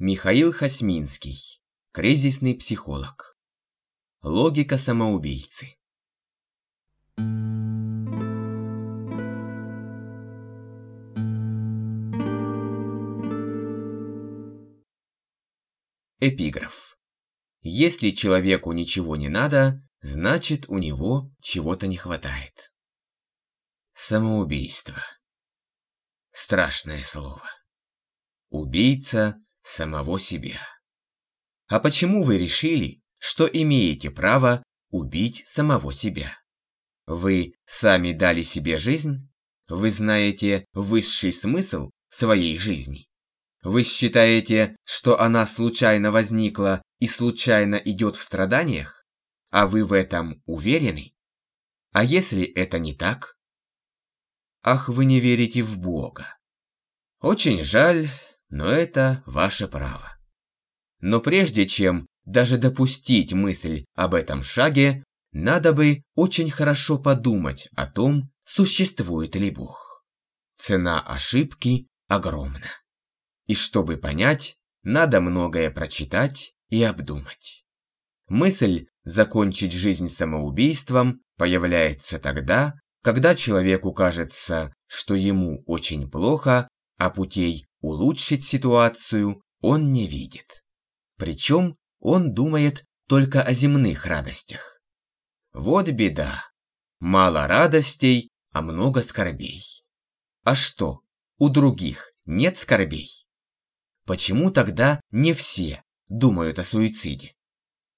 Михаил Хасминский. Кризисный психолог. Логика самоубийцы. Эпиграф. Если человеку ничего не надо, значит у него чего-то не хватает. Самоубийство. Страшное слово. Убийца самого себя. А почему вы решили, что имеете право убить самого себя? Вы сами дали себе жизнь? Вы знаете высший смысл своей жизни? Вы считаете, что она случайно возникла и случайно идет в страданиях? А вы в этом уверены? А если это не так? Ах, вы не верите в Бога. Очень жаль, но это ваше право. Но прежде чем даже допустить мысль об этом шаге, надо бы очень хорошо подумать о том, существует ли Бог. Цена ошибки огромна. И чтобы понять, надо многое прочитать и обдумать. Мысль закончить жизнь самоубийством появляется тогда, когда человеку кажется, что ему очень плохо, а путей улучшить ситуацию он не видит. Причем он думает только о земных радостях. Вот беда. Мало радостей, а много скорбей. А что, у других нет скорбей? Почему тогда не все думают о суициде?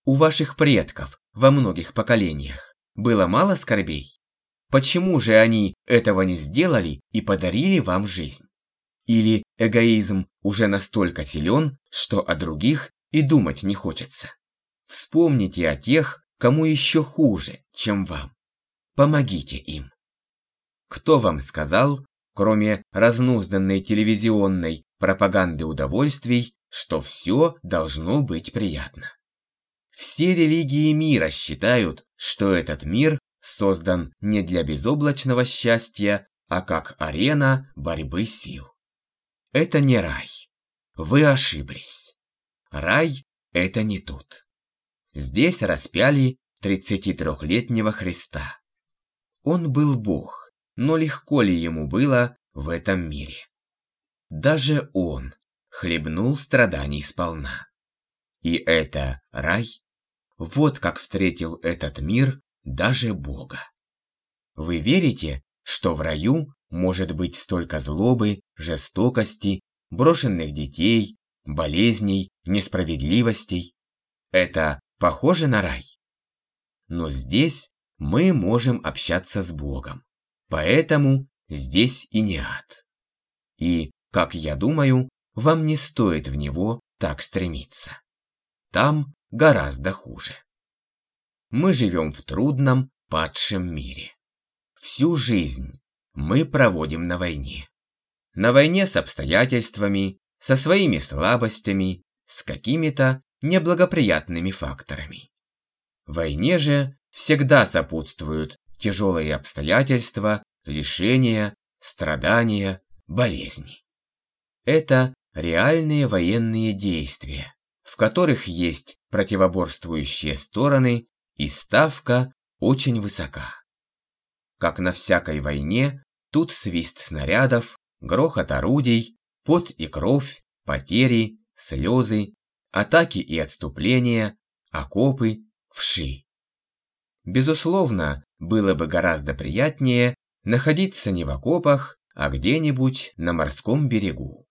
У ваших предков во многих поколениях было мало скорбей? Почему же они этого не сделали и подарили вам жизнь? Или эгоизм уже настолько силен, что о других и думать не хочется. Вспомните о тех, кому еще хуже, чем вам. Помогите им. Кто вам сказал, кроме разнузданной телевизионной пропаганды удовольствий, что все должно быть приятно? Все религии мира считают, что этот мир создан не для безоблачного счастья, а как арена борьбы сил. Это не рай. Вы ошиблись. Рай – это не тут. Здесь распяли 33-летнего Христа. Он был Бог, но легко ли ему было в этом мире? Даже он хлебнул страданий сполна. И это рай? Вот как встретил этот мир даже Бога. Вы верите, что в раю может быть столько злобы, жестокости, брошенных детей, болезней, несправедливостей. Это похоже на рай. Но здесь мы можем общаться с Богом. Поэтому здесь и не ад. И, как я думаю, вам не стоит в него так стремиться. Там гораздо хуже. Мы живем в трудном, падшем мире. Всю жизнь мы проводим на войне. На войне с обстоятельствами, со своими слабостями, с какими-то неблагоприятными факторами. Войне же всегда сопутствуют тяжелые обстоятельства, лишения, страдания, болезни. Это реальные военные действия, в которых есть противоборствующие стороны и ставка очень высока. Как на всякой войне, тут свист снарядов, грохот орудий, пот и кровь, потери, слезы, атаки и отступления, окопы, вши. Безусловно, было бы гораздо приятнее находиться не в окопах, а где-нибудь на морском берегу.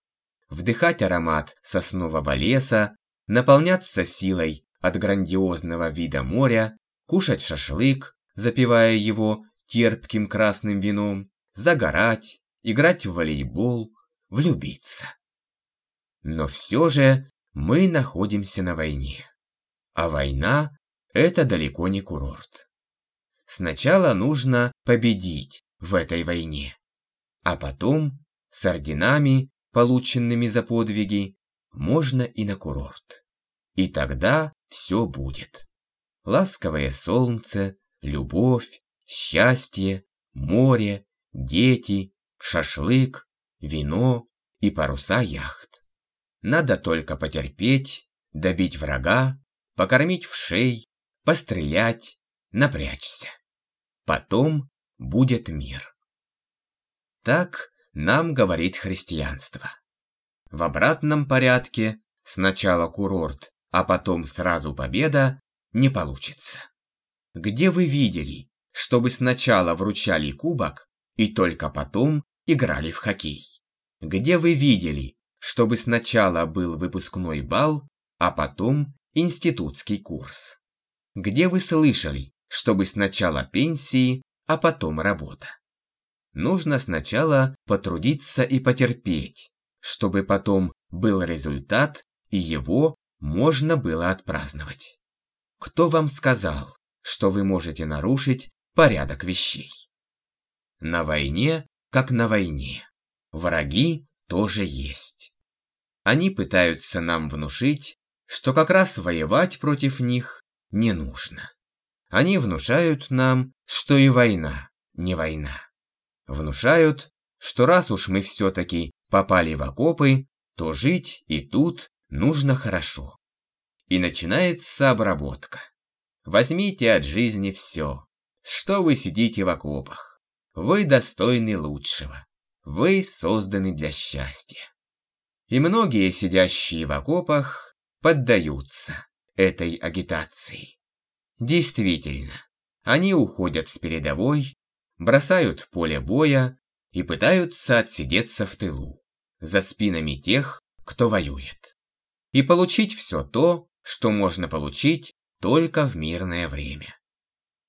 Вдыхать аромат соснового леса, наполняться силой от грандиозного вида моря, кушать шашлык, запивая его терпким красным вином, загорать, играть в волейбол, влюбиться. Но все же мы находимся на войне. А война – это далеко не курорт. Сначала нужно победить в этой войне, а потом с орденами, полученными за подвиги, можно и на курорт. И тогда все будет. Ласковое солнце, любовь, счастье, море, дети, шашлык, вино и паруса яхт. Надо только потерпеть, добить врага, покормить в шей, пострелять, напрячься. Потом будет мир. Так нам говорит христианство. В обратном порядке сначала курорт, а потом сразу победа не получится. Где вы видели, чтобы сначала вручали кубок и только потом играли в хоккей? Где вы видели, чтобы сначала был выпускной бал, а потом институтский курс? Где вы слышали, чтобы сначала пенсии, а потом работа? Нужно сначала потрудиться и потерпеть, чтобы потом был результат и его можно было отпраздновать. Кто вам сказал, что вы можете нарушить порядок вещей? На войне, как на войне, враги тоже есть. Они пытаются нам внушить, что как раз воевать против них не нужно. Они внушают нам, что и война не война. Внушают, что раз уж мы все-таки попали в окопы, то жить и тут нужно хорошо. И начинается обработка. Возьмите от жизни все, что вы сидите в окопах. Вы достойны лучшего. Вы созданы для счастья. И многие сидящие в окопах поддаются этой агитации. Действительно, они уходят с передовой, бросают поле боя и пытаются отсидеться в тылу, за спинами тех, кто воюет. И получить все то, что можно получить только в мирное время.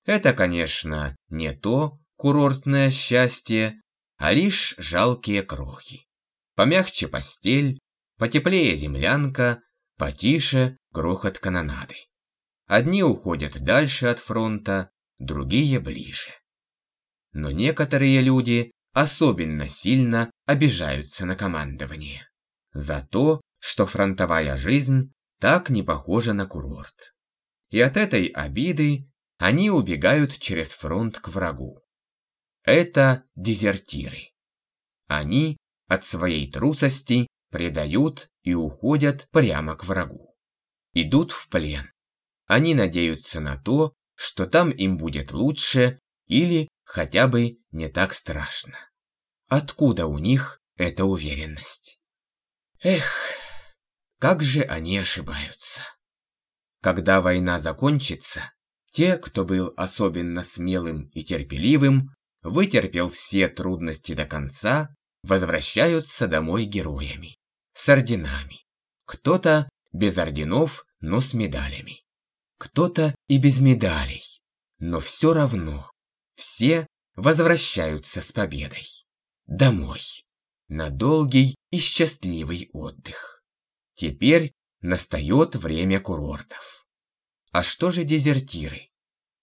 Это, конечно, не то курортное счастье, а лишь жалкие крохи. Помягче постель, потеплее землянка, потише грохот канонады. Одни уходят дальше от фронта, другие ближе. Но некоторые люди особенно сильно обижаются на командование. За то, что фронтовая жизнь так не похожа на курорт. И от этой обиды они убегают через фронт к врагу. Это дезертиры. Они от своей трусости предают и уходят прямо к врагу. Идут в плен. Они надеются на то, что там им будет лучше или хотя бы не так страшно. Откуда у них эта уверенность? Эх, как же они ошибаются. Когда война закончится, те, кто был особенно смелым и терпеливым, вытерпел все трудности до конца, возвращаются домой героями, с орденами. Кто-то без орденов, но с медалями. Кто-то и без медалей, но все равно все возвращаются с победой. Домой. На долгий и счастливый отдых. Теперь настает время курортов. А что же дезертиры?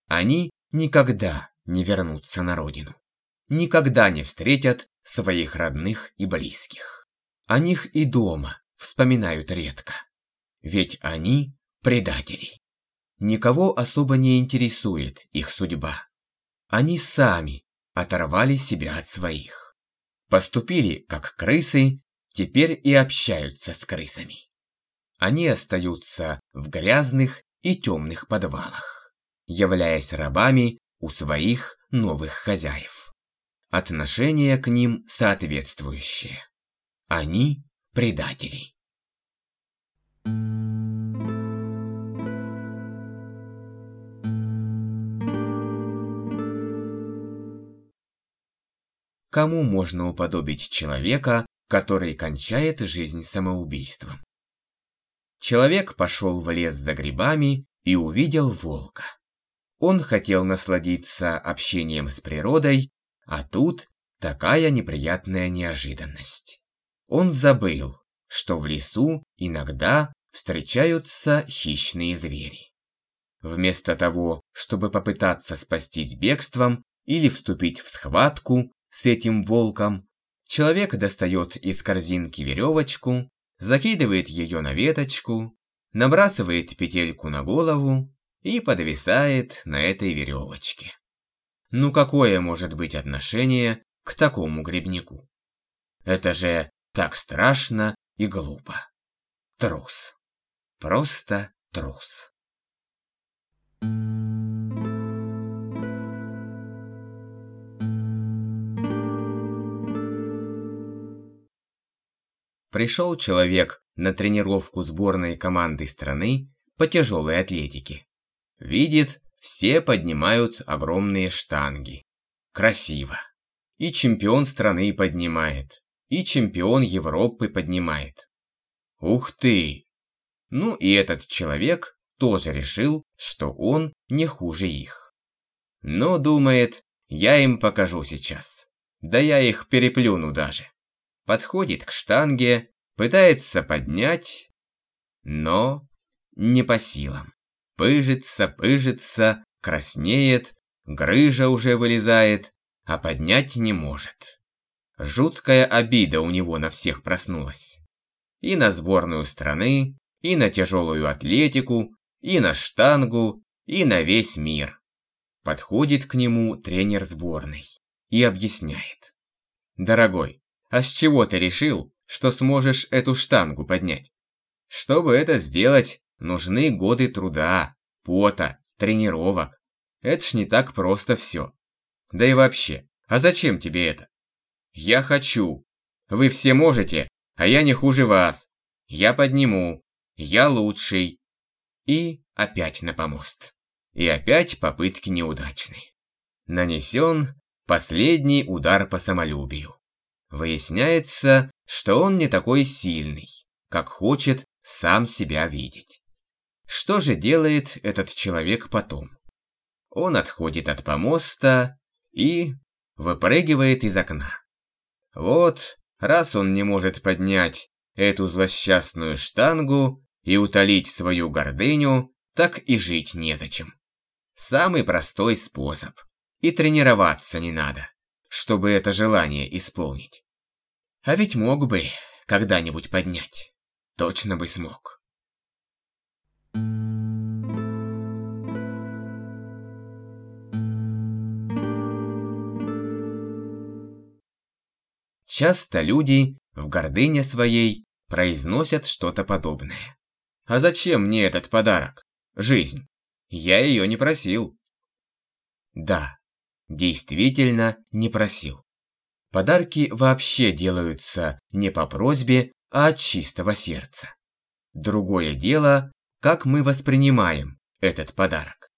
Они никогда не вернутся на родину. Никогда не встретят своих родных и близких. О них и дома вспоминают редко. Ведь они предатели. Никого особо не интересует их судьба. Они сами оторвали себя от своих. Поступили как крысы, теперь и общаются с крысами они остаются в грязных и темных подвалах, являясь рабами у своих новых хозяев. Отношение к ним соответствующее. Они предатели. Кому можно уподобить человека, который кончает жизнь самоубийством? Человек пошел в лес за грибами и увидел волка. Он хотел насладиться общением с природой, а тут такая неприятная неожиданность. Он забыл, что в лесу иногда встречаются хищные звери. Вместо того, чтобы попытаться спастись бегством или вступить в схватку с этим волком, человек достает из корзинки веревочку, закидывает ее на веточку, набрасывает петельку на голову и подвисает на этой веревочке. Ну какое может быть отношение к такому грибнику? Это же так страшно и глупо. трус. Просто трус. Пришел человек на тренировку сборной команды страны по тяжелой атлетике. Видит, все поднимают огромные штанги. Красиво. И чемпион страны поднимает, и чемпион Европы поднимает. Ух ты! Ну и этот человек тоже решил, что он не хуже их. Но думает, я им покажу сейчас. Да я их переплюну даже. Подходит к штанге, пытается поднять, но не по силам. Пыжится, пыжится, краснеет, грыжа уже вылезает, а поднять не может. Жуткая обида у него на всех проснулась. И на сборную страны, и на тяжелую атлетику, и на штангу, и на весь мир. Подходит к нему тренер сборной и объясняет. «Дорогой, а с чего ты решил, что сможешь эту штангу поднять? Чтобы это сделать, нужны годы труда, пота, тренировок. Это ж не так просто все. Да и вообще, а зачем тебе это? Я хочу. Вы все можете, а я не хуже вас. Я подниму. Я лучший. И опять на помост. И опять попытки неудачны. Нанесен последний удар по самолюбию. Выясняется, что он не такой сильный, как хочет сам себя видеть. Что же делает этот человек потом? Он отходит от помоста и выпрыгивает из окна. Вот, раз он не может поднять эту злосчастную штангу и утолить свою гордыню, так и жить незачем. Самый простой способ. И тренироваться не надо, чтобы это желание исполнить. А ведь мог бы когда-нибудь поднять. Точно бы смог. Часто люди в гордыне своей произносят что-то подобное. А зачем мне этот подарок? Жизнь. Я ее не просил. Да, действительно не просил. Подарки вообще делаются не по просьбе, а от чистого сердца. Другое дело, как мы воспринимаем этот подарок.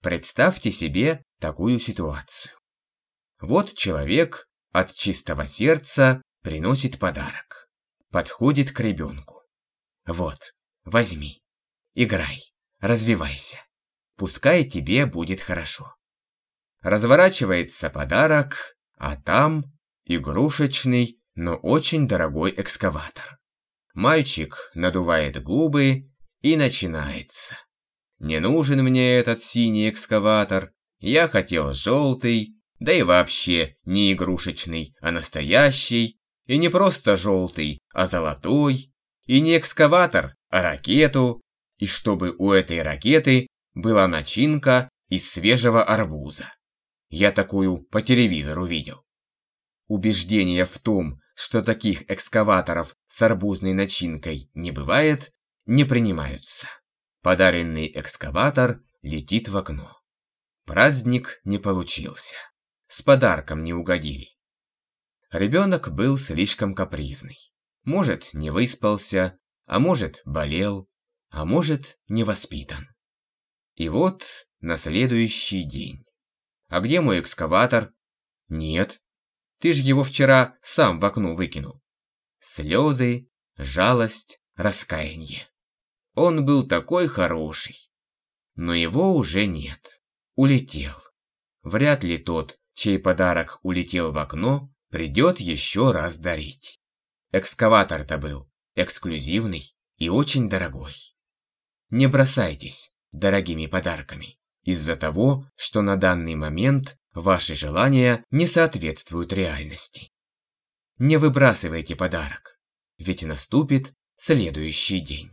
Представьте себе такую ситуацию. Вот человек от чистого сердца приносит подарок. Подходит к ребенку. Вот, возьми, играй, развивайся. Пускай тебе будет хорошо. Разворачивается подарок, а там игрушечный, но очень дорогой экскаватор. Мальчик надувает губы и начинается. Не нужен мне этот синий экскаватор, я хотел желтый, да и вообще не игрушечный, а настоящий, и не просто желтый, а золотой, и не экскаватор, а ракету, и чтобы у этой ракеты была начинка из свежего арбуза. Я такую по телевизору видел. Убеждения в том, что таких экскаваторов с арбузной начинкой не бывает, не принимаются. Подаренный экскаватор летит в окно. Праздник не получился с подарком не угодили. Ребенок был слишком капризный. Может, не выспался, а может, болел, а может, не воспитан. И вот на следующий день. А где мой экскаватор? Нет. Ты ж его вчера сам в окно выкинул. Слезы, жалость, раскаяние. Он был такой хороший. Но его уже нет. Улетел. Вряд ли тот чей подарок улетел в окно, придет еще раз дарить. Экскаватор-то был эксклюзивный и очень дорогой. Не бросайтесь дорогими подарками из-за того, что на данный момент ваши желания не соответствуют реальности. Не выбрасывайте подарок, ведь наступит следующий день.